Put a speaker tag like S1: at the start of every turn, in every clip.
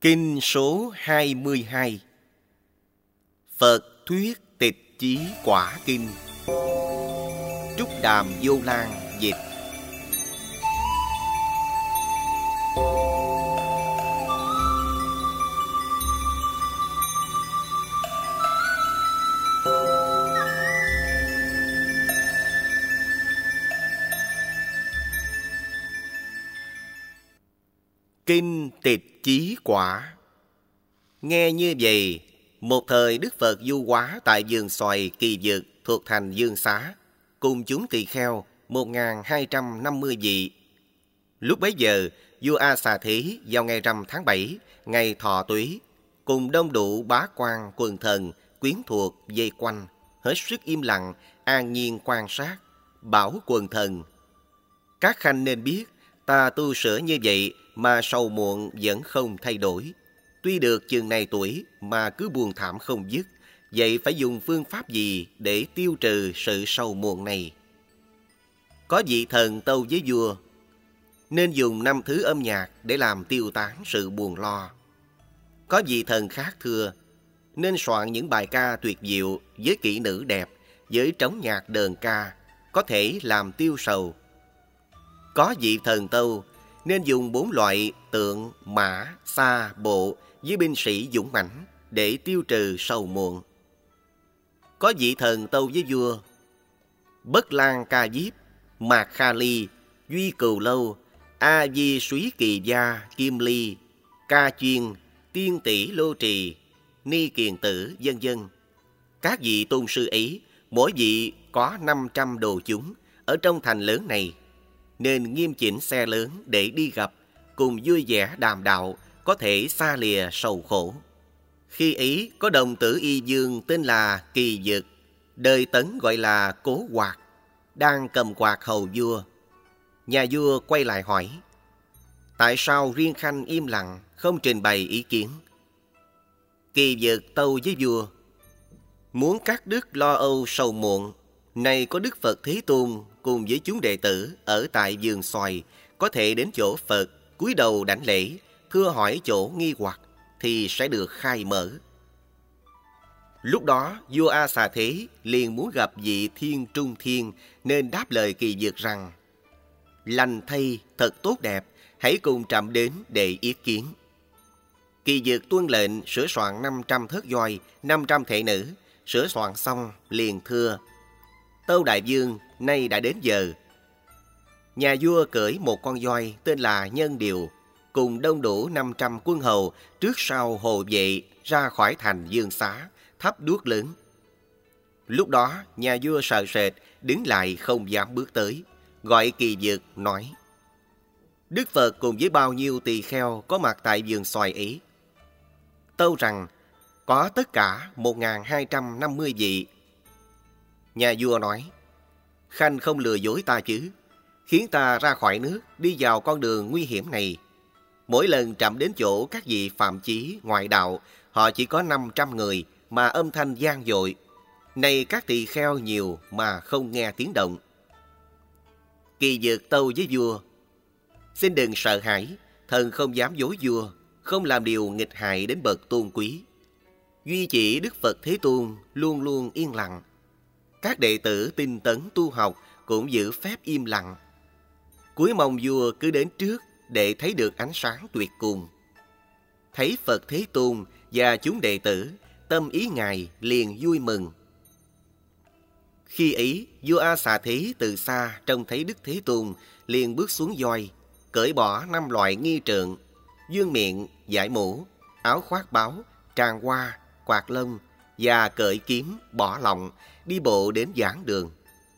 S1: Kinh số 22 Phật thuyết tịch chí quả kinh. Trúc Đàm Vô Lan dịch Kinh tịch chí quả Nghe như vậy, một thời Đức Phật du hóa tại vườn xoài kỳ dược thuộc thành Dương Xá, cùng chúng tỳ kheo 1.250 vị. Lúc bấy giờ, vua A Xà Thí vào ngày rằm tháng 7, ngày thọ túy, cùng đông đủ bá quan quần thần, quyến thuộc dây quanh, hết sức im lặng, an nhiên quan sát, bảo quần thần. Các khanh nên biết, ta tu sửa như vậy mà sầu muộn vẫn không thay đổi. Tuy được chừng này tuổi mà cứ buồn thảm không dứt, vậy phải dùng phương pháp gì để tiêu trừ sự sầu muộn này? Có vị thần tâu với vua, nên dùng năm thứ âm nhạc để làm tiêu tán sự buồn lo. Có vị thần khác thưa, nên soạn những bài ca tuyệt diệu với kỹ nữ đẹp, với trống nhạc đờn ca, có thể làm tiêu sầu. Có vị thần tâu, nên dùng bốn loại tượng, mã, xa, bộ với binh sĩ dũng mãnh để tiêu trừ sầu muộn. Có vị thần tâu với vua, Bất Lan Ca Diếp, Mạc Kha Ly, Duy Cừu Lâu, A Di Suý Kỳ Gia, Kim Ly, Ca Chuyên, Tiên Tỷ Lô Trì, Ni Kiền Tử, dân dân. Các vị tôn sư ấy, mỗi vị có 500 đồ chúng ở trong thành lớn này nên nghiêm chỉnh xe lớn để đi gặp, cùng vui vẻ đàm đạo, có thể xa lìa sầu khổ. Khi ấy có đồng tử y dương tên là Kỳ Dực, đời tấn gọi là Cố Quạt, đang cầm quạt hầu vua. Nhà vua quay lại hỏi, tại sao riêng khanh im lặng, không trình bày ý kiến? Kỳ Dực tâu với vua, muốn các đức lo âu sầu muộn, này có Đức Phật Thế Tôn cùng với chúng đệ tử ở tại vườn xoài có thể đến chỗ Phật cúi đầu đảnh lễ, thưa hỏi chỗ nghi hoặc thì sẽ được khai mở. Lúc đó, vua A Xà Thế liền muốn gặp vị thiên trung thiên nên đáp lời kỳ dược rằng Lành thay, thật tốt đẹp, hãy cùng trạm đến để ý kiến. Kỳ dược tuân lệnh sửa soạn 500 thớt voi, 500 thể nữ, sửa soạn xong liền thưa Tâu Đại Dương nay đã đến giờ. Nhà vua cưỡi một con voi tên là Nhân Điều, cùng đông đủ 500 quân hầu trước sau hồ vệ ra khỏi thành Dương Xá, thắp đuốc lớn. Lúc đó, nhà vua sợ sệt, đứng lại không dám bước tới, gọi kỳ dược nói. Đức Phật cùng với bao nhiêu tỳ kheo có mặt tại vườn xoài ấy. Tâu rằng, có tất cả 1.250 vị. Nhà vua nói, Khanh không lừa dối ta chứ, khiến ta ra khỏi nước, đi vào con đường nguy hiểm này. Mỗi lần chạm đến chỗ các vị phạm chí, ngoại đạo, họ chỉ có 500 người mà âm thanh gian dội. Này các tỳ kheo nhiều mà không nghe tiếng động. Kỳ dược tâu với vua, xin đừng sợ hãi, thần không dám dối vua, không làm điều nghịch hại đến bậc tôn quý. Duy chỉ Đức Phật Thế Tôn luôn luôn yên lặng, các đệ tử tinh tấn tu học cũng giữ phép im lặng. Cuối mong vua cứ đến trước để thấy được ánh sáng tuyệt cùng. Thấy Phật Thế Tôn và chúng đệ tử, tâm ý Ngài liền vui mừng. Khi ấy, vua A Xà Thế từ xa trông thấy Đức Thế Tôn liền bước xuống voi, cởi bỏ năm loại nghi trượng, dương miệng, giải mũ, áo khoác báo, tràng hoa, quạt lông và cởi kiếm, bỏ lọng đi bộ đến giảng đường,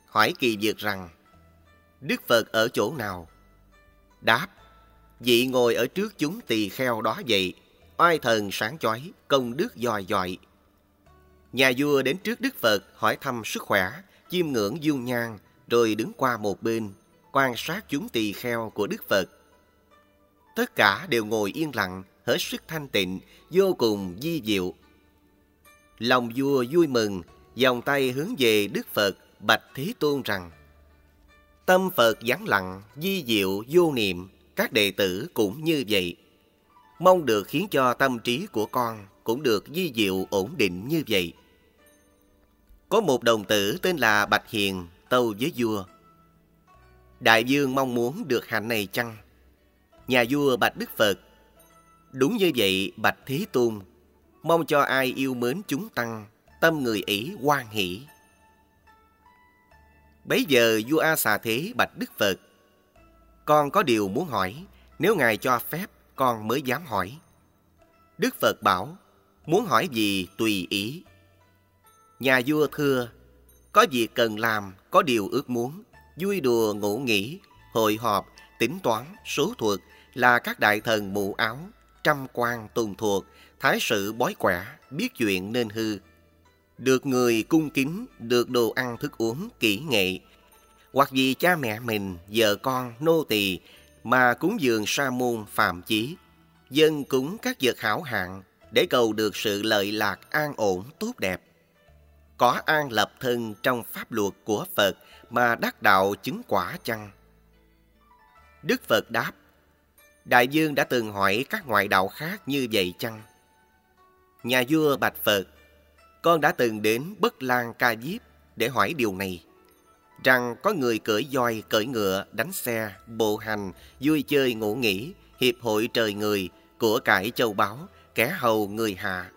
S1: hỏi kỳ dược rằng, Đức Phật ở chỗ nào? Đáp, vị ngồi ở trước chúng tỳ kheo đó vậy, oai thần sáng chói, công đức dòi dòi. Nhà vua đến trước Đức Phật hỏi thăm sức khỏe, chiêm ngưỡng dung nhan, rồi đứng qua một bên, quan sát chúng tỳ kheo của Đức Phật. Tất cả đều ngồi yên lặng, hết sức thanh tịnh, vô cùng di diệu. Lòng vua vui mừng dòng tay hướng về Đức Phật bạch Thế Tôn rằng Tâm Phật vắng lặng, di diệu, vô niệm, các đệ tử cũng như vậy. Mong được khiến cho tâm trí của con cũng được di diệu ổn định như vậy. Có một đồng tử tên là Bạch Hiền tâu với vua. Đại vương mong muốn được hạnh này chăng? Nhà vua Bạch Đức Phật. Đúng như vậy Bạch Thế Tôn, mong cho ai yêu mến chúng tăng, tâm người ý hoan hỷ. Bấy giờ vua A Xà Thế Bạch Đức Phật. Con có điều muốn hỏi, nếu Ngài cho phép, con mới dám hỏi. Đức Phật bảo, muốn hỏi gì tùy ý. Nhà vua thưa, có việc cần làm, có điều ước muốn, vui đùa ngủ nghỉ, hội họp, tính toán, số thuật là các đại thần mũ áo, trăm quan tùng thuộc, thái sự bói quẻ, biết chuyện nên hư. Được người cung kính, được đồ ăn thức uống kỹ nghệ, hoặc vì cha mẹ mình, vợ con, nô tỳ mà cúng dường sa môn phạm chí, dân cúng các vật hảo hạng để cầu được sự lợi lạc an ổn tốt đẹp có an lập thân trong pháp luật của Phật mà đắc đạo chứng quả chăng? Đức Phật đáp, Đại Dương đã từng hỏi các ngoại đạo khác như vậy chăng? Nhà vua bạch Phật, con đã từng đến Bất Lan Ca Diếp để hỏi điều này. Rằng có người cưỡi voi, cưỡi ngựa, đánh xe, bộ hành, vui chơi ngủ nghỉ, hiệp hội trời người, của cải châu báu, kẻ hầu người hạ,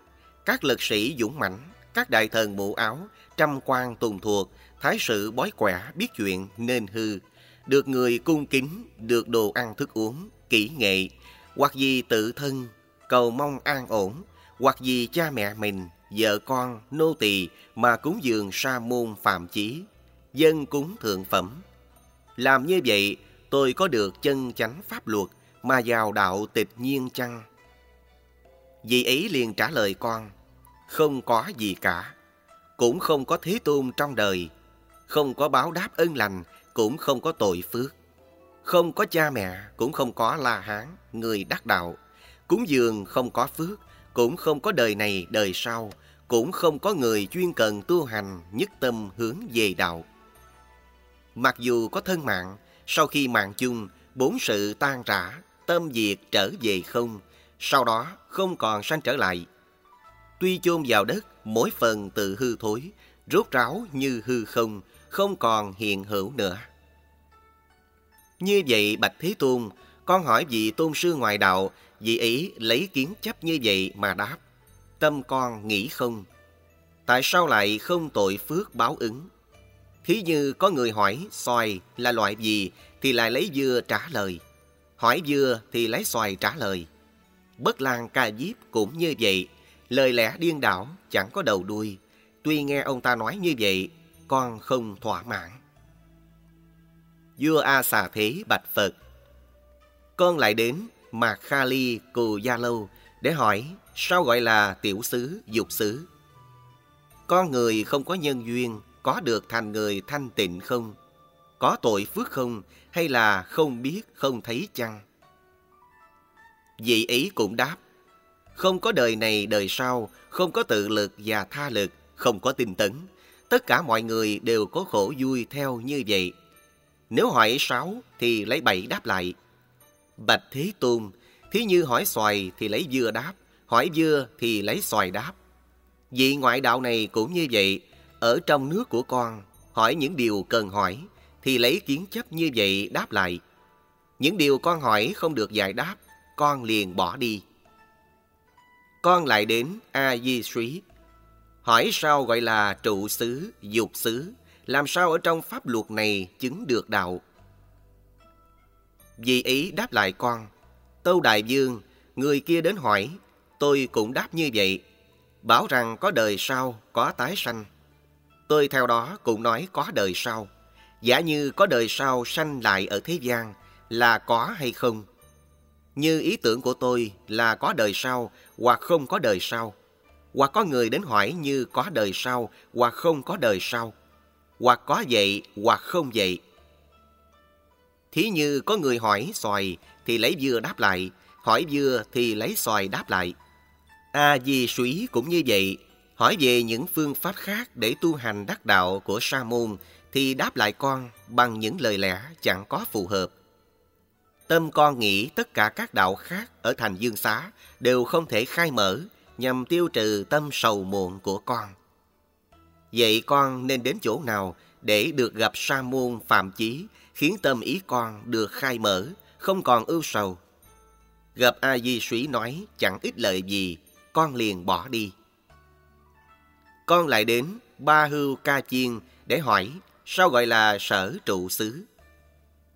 S1: các lực sĩ dũng mãnh, các đại thần mũ áo, trăm quan tùng thuộc, thái sự bói quẻ biết chuyện nên hư, được người cung kính, được đồ ăn thức uống, kỹ nghệ, hoặc vì tự thân, cầu mong an ổn, hoặc vì cha mẹ mình, vợ con, nô tỳ mà cúng dường sa môn phạm chí, dân cúng thượng phẩm. Làm như vậy, tôi có được chân chánh pháp luật mà vào đạo tịch nhiên chăng? vị ấy liền trả lời con, không có gì cả. Cũng không có thế tôn trong đời, không có báo đáp ân lành, cũng không có tội phước. Không có cha mẹ, cũng không có la hán, người đắc đạo. Cúng dường không có phước, cũng không có đời này đời sau, cũng không có người chuyên cần tu hành nhất tâm hướng về đạo. Mặc dù có thân mạng, sau khi mạng chung, bốn sự tan rã, tâm diệt trở về không, sau đó không còn sanh trở lại, Tuy chôn vào đất, mỗi phần tự hư thối, rốt ráo như hư không, không còn hiện hữu nữa. Như vậy Bạch Thế Tôn, con hỏi vị tôn sư ngoại đạo, vị ấy lấy kiến chấp như vậy mà đáp. Tâm con nghĩ không? Tại sao lại không tội phước báo ứng? Thí như có người hỏi xoài là loại gì thì lại lấy dưa trả lời. Hỏi dưa thì lấy xoài trả lời. Bất lan ca diếp cũng như vậy. Lời lẽ điên đảo, chẳng có đầu đuôi. Tuy nghe ông ta nói như vậy, con không thỏa mãn. Vua A Xà Thế bạch Phật con lại đến Mạc Kha Ly Cù Gia Lâu để hỏi sao gọi là tiểu xứ, dục xứ. Con người không có nhân duyên, có được thành người thanh tịnh không? Có tội phước không? Hay là không biết, không thấy chăng? Vị ấy cũng đáp không có đời này đời sau, không có tự lực và tha lực, không có tinh tấn. Tất cả mọi người đều có khổ vui theo như vậy. Nếu hỏi sáu thì lấy bảy đáp lại. Bạch Thế Tôn, thí như hỏi xoài thì lấy dưa đáp, hỏi dưa thì lấy xoài đáp. Vị ngoại đạo này cũng như vậy, ở trong nước của con, hỏi những điều cần hỏi, thì lấy kiến chấp như vậy đáp lại. Những điều con hỏi không được giải đáp, con liền bỏ đi con lại đến A Di Suý. Hỏi sao gọi là trụ xứ, dục xứ, làm sao ở trong pháp luật này chứng được đạo? Vì ý đáp lại con, Tâu Đại Dương, người kia đến hỏi, tôi cũng đáp như vậy, bảo rằng có đời sau, có tái sanh. Tôi theo đó cũng nói có đời sau, giả như có đời sau sanh lại ở thế gian là có hay không? Như ý tưởng của tôi là có đời sau hoặc không có đời sau. Hoặc có người đến hỏi như có đời sau hoặc không có đời sau. Hoặc có vậy hoặc không vậy. Thí như có người hỏi xoài thì lấy dưa đáp lại, hỏi dưa thì lấy xoài đáp lại. A Di Suý cũng như vậy, hỏi về những phương pháp khác để tu hành đắc đạo của sa môn thì đáp lại con bằng những lời lẽ chẳng có phù hợp. Tâm con nghĩ tất cả các đạo khác ở thành dương xá đều không thể khai mở nhằm tiêu trừ tâm sầu muộn của con. Vậy con nên đến chỗ nào để được gặp sa môn phạm chí, khiến tâm ý con được khai mở, không còn ưu sầu? Gặp A Di Suý nói chẳng ích lợi gì, con liền bỏ đi. Con lại đến Ba Hưu Ca Chiên để hỏi sao gọi là sở trụ xứ.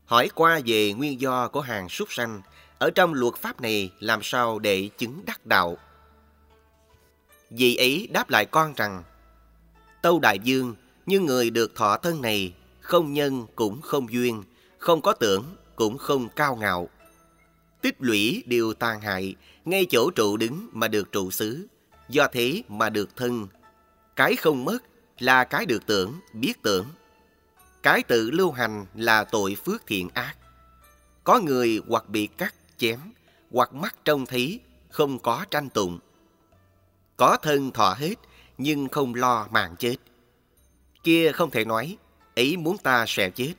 S1: Hỏi qua về nguyên do của hàng súc sanh, ở trong luật pháp này làm sao để chứng đắc đạo. Vì ấy đáp lại con rằng, Tâu Đại Dương, như người được thọ thân này, không nhân cũng không duyên, không có tưởng cũng không cao ngạo. Tích lũy điều tàn hại, ngay chỗ trụ đứng mà được trụ xứ, do thế mà được thân. Cái không mất là cái được tưởng, biết tưởng. Cái tự lưu hành là tội phước thiện ác. Có người hoặc bị cắt, chém, hoặc mắt trông thấy, không có tranh tụng. Có thân thọ hết, nhưng không lo mạng chết. Kia không thể nói, ý muốn ta sẽ chết.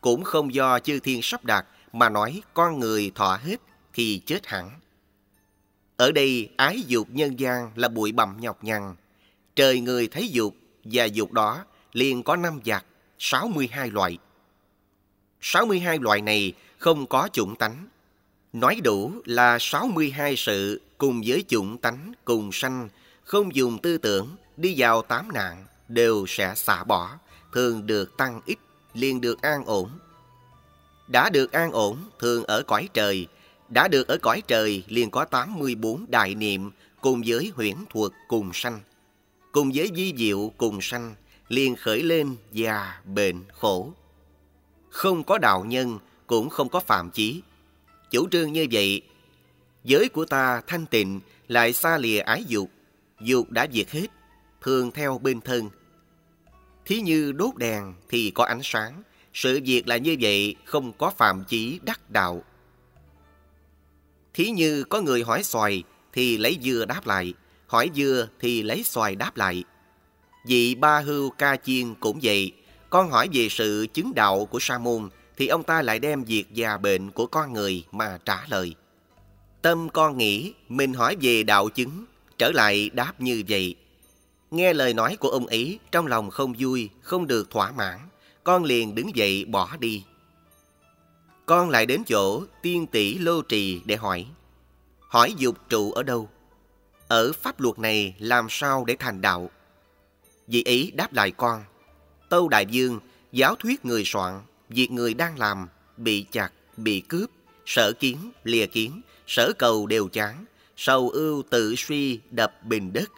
S1: Cũng không do chư thiên sắp đặt mà nói con người thọ hết thì chết hẳn. Ở đây ái dục nhân gian là bụi bặm nhọc nhằn. Trời người thấy dục và dục đó liền có năm giặc, 62 loại. 62 loại này không có chủng tánh. Nói đủ là 62 sự cùng với chủng tánh cùng sanh, không dùng tư tưởng, đi vào tám nạn, đều sẽ xả bỏ, thường được tăng ít, liền được an ổn. Đã được an ổn, thường ở cõi trời, đã được ở cõi trời liền có 84 đại niệm cùng với huyễn thuật cùng sanh. Cùng với di diệu cùng sanh, liền khởi lên già, bệnh, khổ. Không có đạo nhân, cũng không có phạm chí. Chủ trương như vậy, giới của ta thanh tịnh lại xa lìa ái dục, dục đã diệt hết, thường theo bên thân. Thí như đốt đèn thì có ánh sáng, sự việc là như vậy không có phạm chí đắc đạo. Thí như có người hỏi xoài thì lấy dưa đáp lại, hỏi dưa thì lấy xoài đáp lại. Vị ba hưu ca chiên cũng vậy, con hỏi về sự chứng đạo của sa môn thì ông ta lại đem việc già bệnh của con người mà trả lời. Tâm con nghĩ mình hỏi về đạo chứng, trở lại đáp như vậy. Nghe lời nói của ông ấy, trong lòng không vui, không được thỏa mãn, con liền đứng dậy bỏ đi. Con lại đến chỗ tiên tỷ lô trì để hỏi. Hỏi dục trụ ở đâu? Ở pháp luật này làm sao để thành đạo? Vị ấy đáp lại con. Tâu Đại Dương, giáo thuyết người soạn, việc người đang làm, bị chặt, bị cướp, sở kiến, lìa kiến, sở cầu đều chán, sầu ưu tự suy đập bình đất.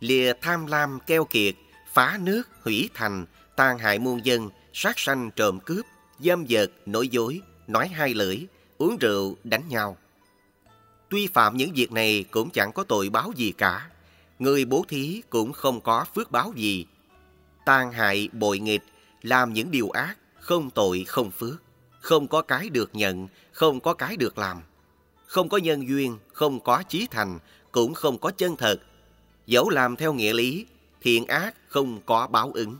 S1: Lìa tham lam keo kiệt, phá nước, hủy thành, tàn hại muôn dân, sát sanh trộm cướp, dâm dật, nói dối, nói hai lưỡi, uống rượu, đánh nhau. Tuy phạm những việc này cũng chẳng có tội báo gì cả. Người bố thí cũng không có phước báo gì. Tàn hại, bội nghịch, làm những điều ác, không tội, không phước. Không có cái được nhận, không có cái được làm. Không có nhân duyên, không có chí thành, cũng không có chân thật. Dẫu làm theo nghĩa lý, thiện ác không có báo ứng.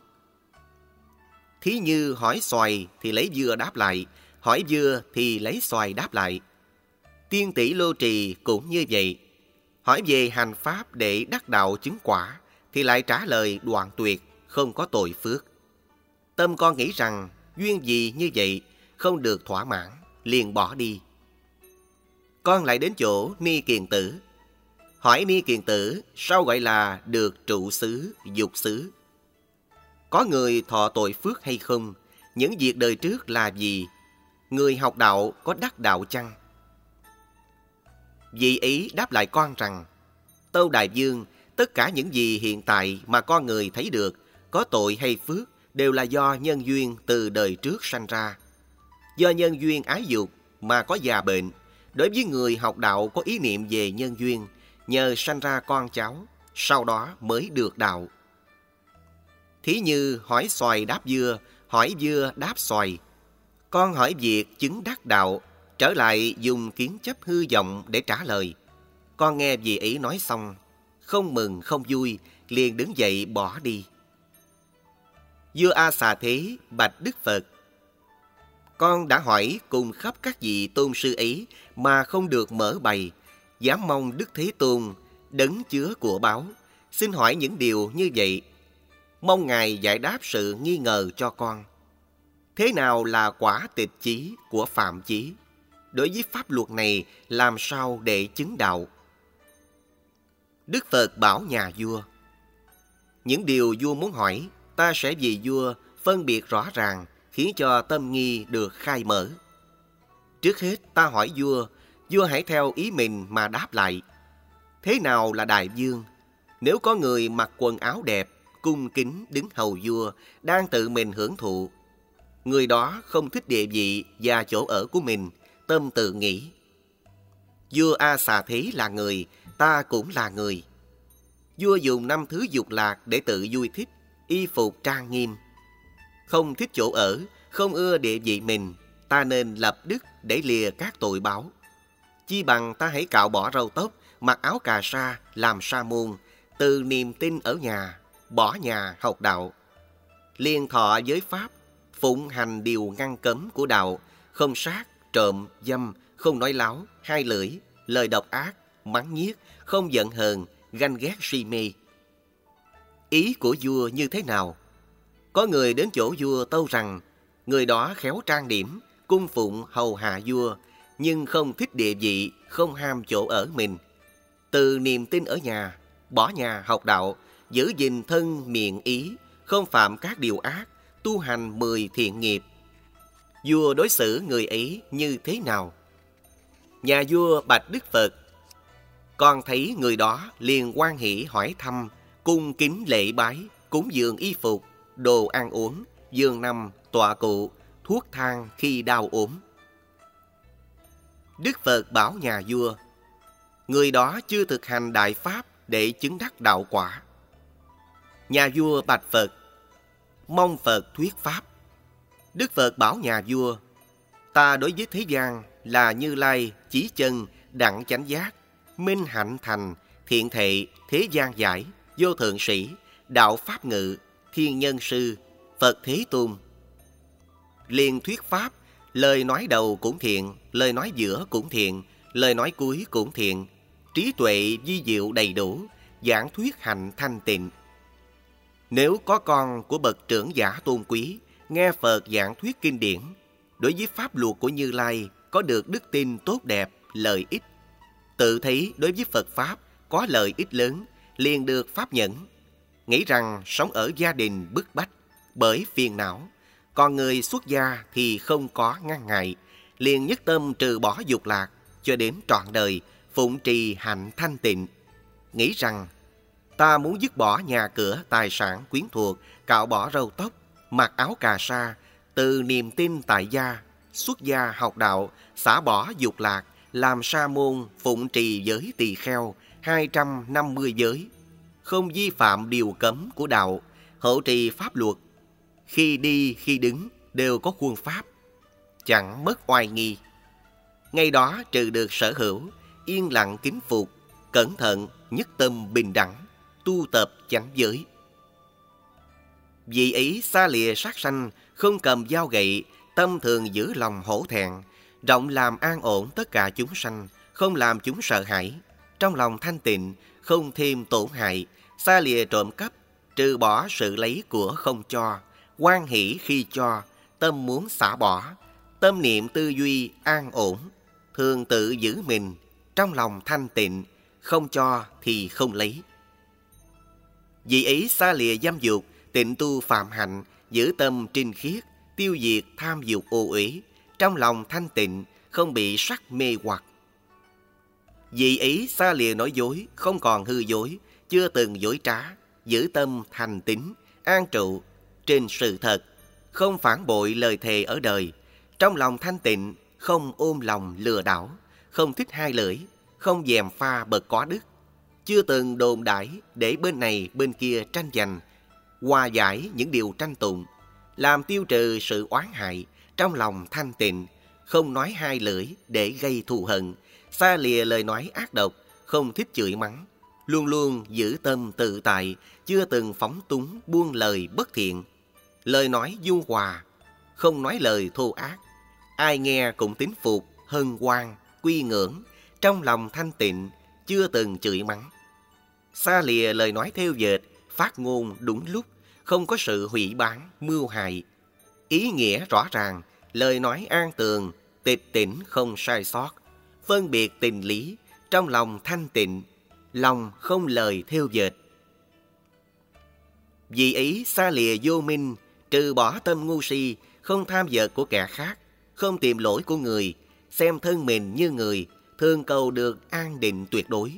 S1: Thí như hỏi xoài thì lấy dưa đáp lại, hỏi dưa thì lấy xoài đáp lại. Tiên tỷ lô trì cũng như vậy. Hỏi về hành pháp để đắc đạo chứng quả thì lại trả lời đoạn tuyệt, không có tội phước. Tâm con nghĩ rằng duyên gì như vậy không được thỏa mãn, liền bỏ đi. Con lại đến chỗ Ni Kiền Tử. Hỏi Ni Kiền Tử sao gọi là được trụ xứ, dục xứ? Có người thọ tội phước hay không? Những việc đời trước là gì? Người học đạo có đắc đạo chăng? Vị ý đáp lại con rằng, Tâu Đại Dương, tất cả những gì hiện tại mà con người thấy được, có tội hay phước, đều là do nhân duyên từ đời trước sanh ra. Do nhân duyên ái dục mà có già bệnh, đối với người học đạo có ý niệm về nhân duyên, nhờ sanh ra con cháu, sau đó mới được đạo. Thí như hỏi xoài đáp dưa, hỏi dưa đáp xoài. Con hỏi việc chứng đắc đạo trở lại dùng kiến chấp hư vọng để trả lời. Con nghe vị ấy nói xong, không mừng không vui, liền đứng dậy bỏ đi. Dưa A xà thế bạch Đức Phật con đã hỏi cùng khắp các vị tôn sư ấy mà không được mở bày, dám mong Đức Thế Tôn đấng chứa của báo. Xin hỏi những điều như vậy, mong Ngài giải đáp sự nghi ngờ cho con. Thế nào là quả tịch chí của phạm chí? Đối với pháp luật này làm sao để chứng đạo? Đức Phật bảo nhà vua Những điều vua muốn hỏi, ta sẽ vì vua phân biệt rõ ràng, khiến cho tâm nghi được khai mở. Trước hết ta hỏi vua, vua hãy theo ý mình mà đáp lại. Thế nào là đại dương Nếu có người mặc quần áo đẹp, cung kính đứng hầu vua, đang tự mình hưởng thụ, người đó không thích địa vị và chỗ ở của mình, tâm tự nghĩ. Vua A Xà Thế là người, ta cũng là người. Vua dùng năm thứ dục lạc để tự vui thích, y phục trang nghiêm. Không thích chỗ ở, không ưa địa vị mình, ta nên lập đức để lìa các tội báo. Chi bằng ta hãy cạo bỏ râu tóc, mặc áo cà sa, làm sa môn, từ niềm tin ở nhà, bỏ nhà học đạo. Liên thọ giới pháp, phụng hành điều ngăn cấm của đạo, không sát, trộm, dâm, không nói láo, hai lưỡi, lời độc ác, mắng nhiếc, không giận hờn, ganh ghét si mê. Ý của vua như thế nào? Có người đến chỗ vua tâu rằng người đó khéo trang điểm, cung phụng hầu hạ vua, nhưng không thích địa vị, không ham chỗ ở mình. Từ niềm tin ở nhà, bỏ nhà học đạo, giữ gìn thân miệng ý, không phạm các điều ác, tu hành mười thiện nghiệp. Vua đối xử người ấy như thế nào? Nhà vua bạch Đức Phật con thấy người đó liền quan hỷ hỏi thăm, cung kính lễ bái, cúng dường y phục, đồ ăn uống, giường nằm, tọa cụ, thuốc thang khi đau ốm. Đức Phật bảo nhà vua, người đó chưa thực hành đại pháp để chứng đắc đạo quả. Nhà vua bạch Phật, mong Phật thuyết pháp. Đức Phật bảo nhà vua, ta đối với thế gian là Như Lai, Chí Chân, Đặng Chánh Giác, Minh Hạnh Thành, Thiện Thệ, Thế gian Giải, Vô Thượng Sĩ, Đạo Pháp Ngự, Thiên Nhân Sư, Phật Thế Tôn. Liên thuyết Pháp, lời nói đầu cũng thiện, lời nói giữa cũng thiện, lời nói cuối cũng thiện, trí tuệ di diệu đầy đủ, giảng thuyết hành thanh tịnh. Nếu có con của bậc trưởng giả tôn quý, nghe Phật giảng thuyết kinh điển, đối với pháp luật của Như Lai có được đức tin tốt đẹp, lợi ích, tự thấy đối với Phật Pháp có lợi ích lớn, liền được pháp nhẫn. Nghĩ rằng sống ở gia đình bức bách bởi phiền não, còn người xuất gia thì không có ngăn ngại, liền nhất tâm trừ bỏ dục lạc cho đến trọn đời phụng trì hạnh thanh tịnh. Nghĩ rằng ta muốn dứt bỏ nhà cửa, tài sản, quyến thuộc, cạo bỏ râu tóc, mặc áo cà sa, từ niềm tin tại gia, xuất gia học đạo, xả bỏ dục lạc, làm sa môn phụng trì giới tỳ kheo 250 giới, không vi phạm điều cấm của đạo, hộ trì pháp luật. Khi đi, khi đứng đều có khuôn pháp, chẳng mất oai nghi. Ngay đó trừ được sở hữu, yên lặng kính phục, cẩn thận, nhất tâm bình đẳng, tu tập chánh giới. Vì ấy xa lìa sát sanh, không cầm dao gậy, tâm thường giữ lòng hổ thẹn, rộng làm an ổn tất cả chúng sanh, không làm chúng sợ hãi. Trong lòng thanh tịnh, không thêm tổn hại, xa lìa trộm cắp, trừ bỏ sự lấy của không cho, quan hỷ khi cho, tâm muốn xả bỏ, tâm niệm tư duy an ổn, thường tự giữ mình, trong lòng thanh tịnh, không cho thì không lấy. Vì ấy xa lìa giam dục, tịnh tu phạm hạnh, giữ tâm trinh khiết, tiêu diệt tham dục ô uế, trong lòng thanh tịnh, không bị sắc mê hoặc. Vì ý xa lìa nói dối, không còn hư dối, chưa từng dối trá, giữ tâm thành tín, an trụ trên sự thật, không phản bội lời thề ở đời, trong lòng thanh tịnh, không ôm lòng lừa đảo, không thích hai lưỡi, không dèm pha bậc có đức, chưa từng đồn đãi để bên này bên kia tranh giành, hòa giải những điều tranh tụng, làm tiêu trừ sự oán hại, trong lòng thanh tịnh, không nói hai lưỡi để gây thù hận, xa lìa lời nói ác độc, không thích chửi mắng, luôn luôn giữ tâm tự tại, chưa từng phóng túng buông lời bất thiện, lời nói du hòa, không nói lời thô ác, ai nghe cũng tín phục, hân hoan, quy ngưỡng, trong lòng thanh tịnh, chưa từng chửi mắng. Xa lìa lời nói theo dệt, phát ngôn đúng lúc, không có sự hủy bán, mưu hại. Ý nghĩa rõ ràng, lời nói an tường, tịch tỉnh không sai sót, phân biệt tình lý, trong lòng thanh tịnh, lòng không lời theo dệt. Vì ý xa lìa vô minh, trừ bỏ tâm ngu si, không tham vợ của kẻ khác, không tìm lỗi của người, xem thân mình như người, thường cầu được an định tuyệt đối.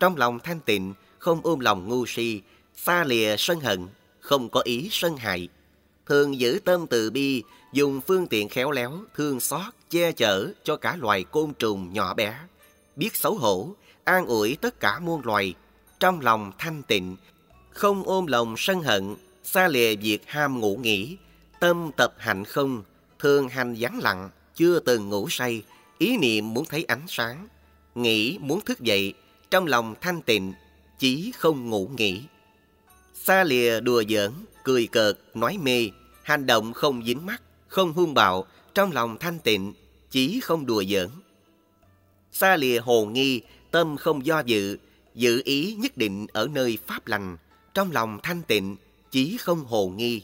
S1: Trong lòng thanh tịnh, không ôm lòng ngu si, xa lìa sân hận, không có ý sân hại. Thường giữ tâm từ bi, dùng phương tiện khéo léo, thương xót, che chở cho cả loài côn trùng nhỏ bé. Biết xấu hổ, an ủi tất cả muôn loài. Trong lòng thanh tịnh, không ôm lòng sân hận, xa lìa việc ham ngủ nghỉ, tâm tập hạnh không, thường hành vắng lặng, chưa từng ngủ say, ý niệm muốn thấy ánh sáng, nghĩ muốn thức dậy, trong lòng thanh tịnh, chỉ không ngủ nghỉ. Xa lìa đùa giỡn, cười cợt, nói mê, hành động không dính mắt, không hung bạo, trong lòng thanh tịnh, chỉ không đùa giỡn. Xa lìa hồ nghi, tâm không do dự, giữ ý nhất định ở nơi pháp lành, trong lòng thanh tịnh, chí không hồ nghi.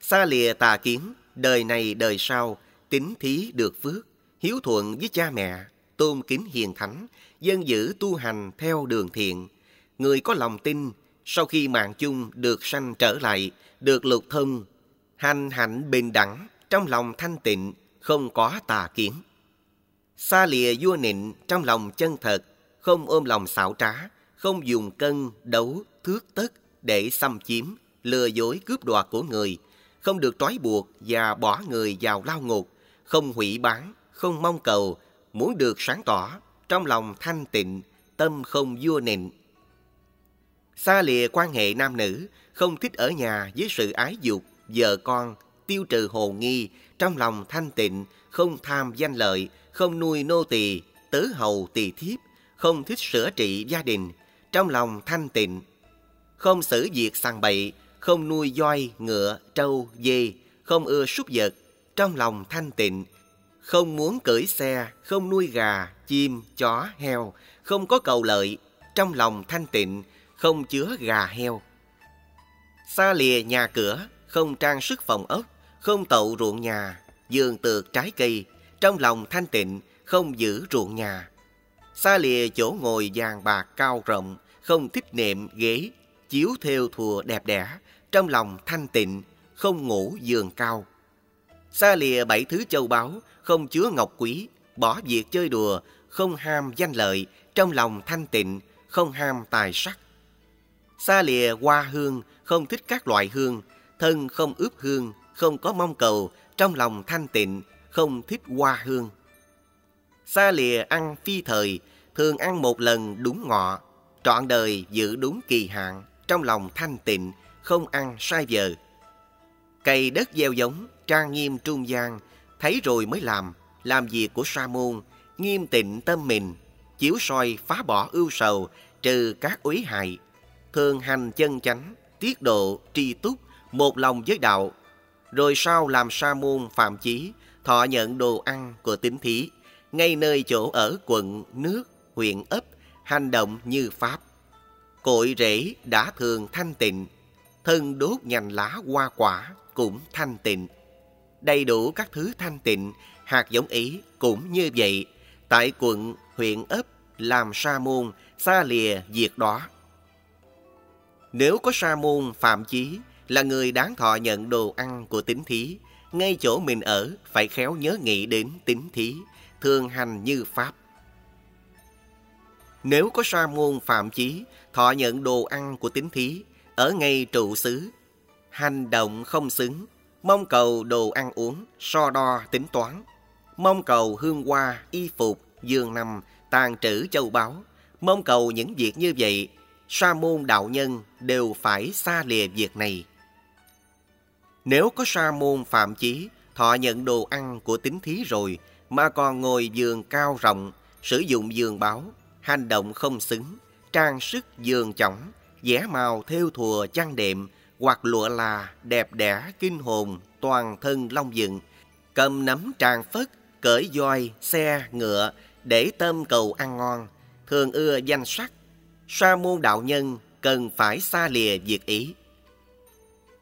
S1: Xa lìa tà kiến, đời này đời sau, tính thí được phước, hiếu thuận với cha mẹ, tôn kính hiền thánh, dân giữ tu hành theo đường thiện. Người có lòng tin, sau khi mạng chung được sanh trở lại, được lục thông, hành hạnh bình đẳng, trong lòng thanh tịnh, không có tà kiến. Xa lìa vua nịnh trong lòng chân thật, không ôm lòng xảo trá, không dùng cân, đấu, thước tất để xâm chiếm, lừa dối cướp đoạt của người, không được trói buộc và bỏ người vào lao ngục, không hủy bán, không mong cầu, muốn được sáng tỏ, trong lòng thanh tịnh, tâm không vua nịnh. Xa lìa quan hệ nam nữ, không thích ở nhà với sự ái dục, vợ con, tiêu trừ hồ nghi, trong lòng thanh tịnh, không tham danh lợi, không nuôi nô tỳ, tứ hầu tỳ thiếp, không thích sửa trị gia đình, trong lòng thanh tịnh, không xử việc săn bậy, không nuôi voi, ngựa, trâu, dê, không ưa súc vật, trong lòng thanh tịnh, không muốn cưỡi xe, không nuôi gà, chim, chó, heo, không có cầu lợi, trong lòng thanh tịnh, không chứa gà heo. Xa lìa nhà cửa, không trang sức phòng ốc, không tậu ruộng nhà, giường tược trái cây, trong lòng thanh tịnh, không giữ ruộng nhà. Xa lìa chỗ ngồi vàng bạc cao rộng, không thích nệm ghế, chiếu theo thùa đẹp đẽ, trong lòng thanh tịnh, không ngủ giường cao. Xa lìa bảy thứ châu báu, không chứa ngọc quý, bỏ việc chơi đùa, không ham danh lợi, trong lòng thanh tịnh, không ham tài sắc. Xa lìa hoa hương, không thích các loại hương, thân không ướp hương, không có mong cầu, trong lòng thanh tịnh, không thích hoa hương. Xa lìa ăn phi thời, thường ăn một lần đúng ngọ, trọn đời giữ đúng kỳ hạn, trong lòng thanh tịnh, không ăn sai giờ. Cây đất gieo giống, trang nghiêm trung gian, thấy rồi mới làm, làm việc của sa môn, nghiêm tịnh tâm mình, chiếu soi phá bỏ ưu sầu, trừ các uế hại, thường hành chân chánh, tiết độ, tri túc, một lòng với đạo, rồi sau làm sa môn phạm chí, thọ nhận đồ ăn của tín thí, ngay nơi chỗ ở quận, nước, huyện ấp, hành động như Pháp. Cội rễ đã thường thanh tịnh, thân đốt nhành lá hoa quả cũng thanh tịnh. Đầy đủ các thứ thanh tịnh, hạt giống ý cũng như vậy. Tại quận, huyện ấp, làm sa môn, xa lìa diệt đó. Nếu có sa môn phạm chí, là người đáng thọ nhận đồ ăn của tín thí, ngay chỗ mình ở phải khéo nhớ nghĩ đến tín thí, thường hành như Pháp. Nếu có sa môn phạm chí, thọ nhận đồ ăn của tín thí, ở ngay trụ xứ, hành động không xứng, mong cầu đồ ăn uống, so đo tính toán, mong cầu hương hoa, y phục, giường nằm, tàn trữ châu báu, mong cầu những việc như vậy, sa môn đạo nhân đều phải xa lìa việc này. Nếu có sa môn phạm chí, thọ nhận đồ ăn của tín thí rồi, mà còn ngồi giường cao rộng, sử dụng giường báo, hành động không xứng, trang sức dường chỏng, vẽ màu theo thùa chăn đệm hoặc lụa là đẹp đẽ kinh hồn toàn thân long dựng cầm nắm tràng phất, cởi voi, xe, ngựa, để tôm cầu ăn ngon, thường ưa danh sắc. Sa môn đạo nhân cần phải xa lìa việc ý.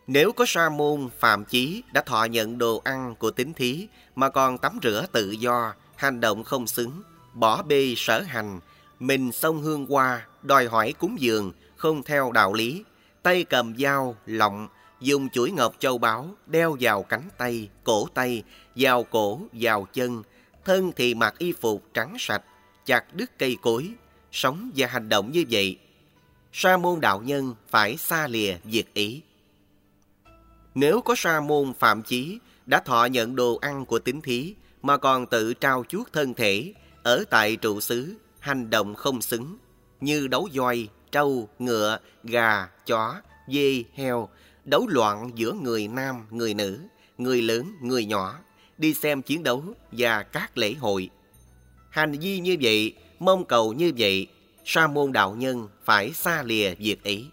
S1: Nếu có sa môn phạm chí đã thọ nhận đồ ăn của tín thí mà còn tắm rửa tự do, hành động không xứng, bỏ bê sở hành, mình sông hương hoa, đòi hỏi cúng dường, không theo đạo lý, tay cầm dao, lọng, dùng chuỗi ngọc châu báu, đeo vào cánh tay, cổ tay, vào cổ, vào chân, thân thì mặc y phục trắng sạch, chặt đứt cây cối, sống và hành động như vậy. Sa môn đạo nhân phải xa lìa diệt ý. Nếu có sa môn phạm chí đã thọ nhận đồ ăn của tín thí mà còn tự trao chuốt thân thể ở tại trụ xứ, hành động không xứng, như đấu voi, trâu, ngựa, gà, chó, dê, heo, đấu loạn giữa người nam, người nữ, người lớn, người nhỏ, đi xem chiến đấu và các lễ hội. Hành vi như vậy, mong cầu như vậy, sa môn đạo nhân phải xa lìa việc ấy.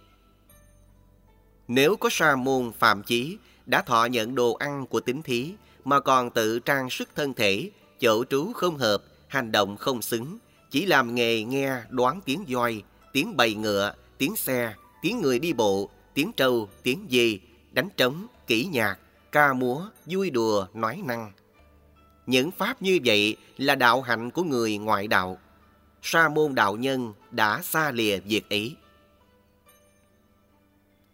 S1: Nếu có sa môn phạm chí đã thọ nhận đồ ăn của tín thí mà còn tự trang sức thân thể, chỗ trú không hợp, hành động không xứng, chỉ làm nghề nghe đoán tiếng voi, tiếng bầy ngựa, tiếng xe, tiếng người đi bộ, tiếng trâu, tiếng dê, đánh trống, kỹ nhạc, ca múa, vui đùa, nói năng. Những pháp như vậy là đạo hạnh của người ngoại đạo. Sa môn đạo nhân đã xa lìa việc ấy.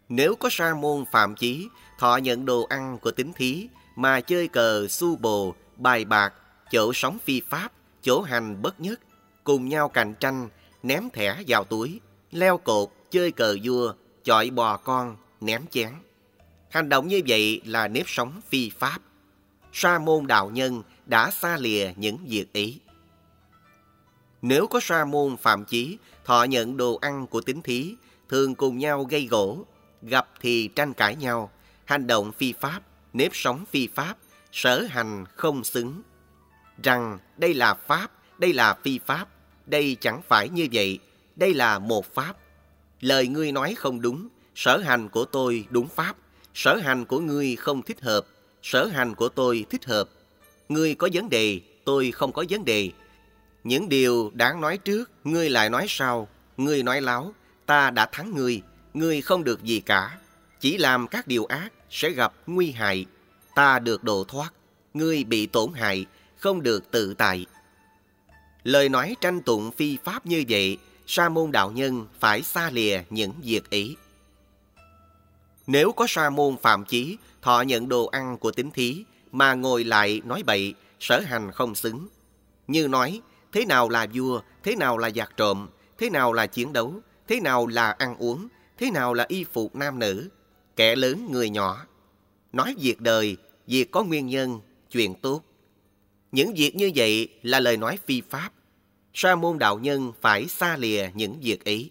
S1: Nếu có sa môn phạm chí, thọ nhận đồ ăn của tính thí, mà chơi cờ, su bồ, bài bạc, chỗ sống phi pháp, chỗ hành bất nhất, cùng nhau cạnh tranh, ném thẻ vào túi, leo cột, chơi cờ vua, chọi bò con, ném chén. Hành động như vậy là nếp sống phi pháp. Sa môn đạo nhân đã xa lìa những việc ấy. Nếu có sa môn phạm chí, thọ nhận đồ ăn của tín thí, thường cùng nhau gây gỗ, gặp thì tranh cãi nhau, hành động phi pháp, nếp sống phi pháp, sở hành không xứng. Rằng đây là pháp, đây là phi pháp, đây chẳng phải như vậy, đây là một pháp. Lời ngươi nói không đúng, sở hành của tôi đúng pháp, sở hành của ngươi không thích hợp, sở hành của tôi thích hợp. Ngươi có vấn đề, tôi không có vấn đề. Những điều đáng nói trước, ngươi lại nói sau, ngươi nói láo, ta đã thắng ngươi, ngươi không được gì cả. Chỉ làm các điều ác sẽ gặp nguy hại. Ta được độ thoát, ngươi bị tổn hại, không được tự tại. Lời nói tranh tụng phi pháp như vậy, sa môn đạo nhân phải xa lìa những việc ấy. Nếu có sa môn phạm chí, thọ nhận đồ ăn của tính thí, mà ngồi lại nói bậy, sở hành không xứng. Như nói, thế nào là vua, thế nào là giặc trộm, thế nào là chiến đấu, thế nào là ăn uống, thế nào là y phục nam nữ, kẻ lớn người nhỏ. Nói việc đời, việc có nguyên nhân, chuyện tốt. Những việc như vậy là lời nói phi pháp. Sa môn đạo nhân phải xa lìa những việc ấy.